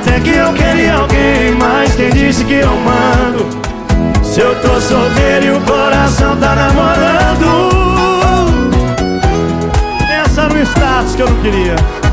Até que eu queria alguém Mas quem disse que eu mando? Se eu tô solteiro e o coração tá namorando. Pensa no status que eu não queria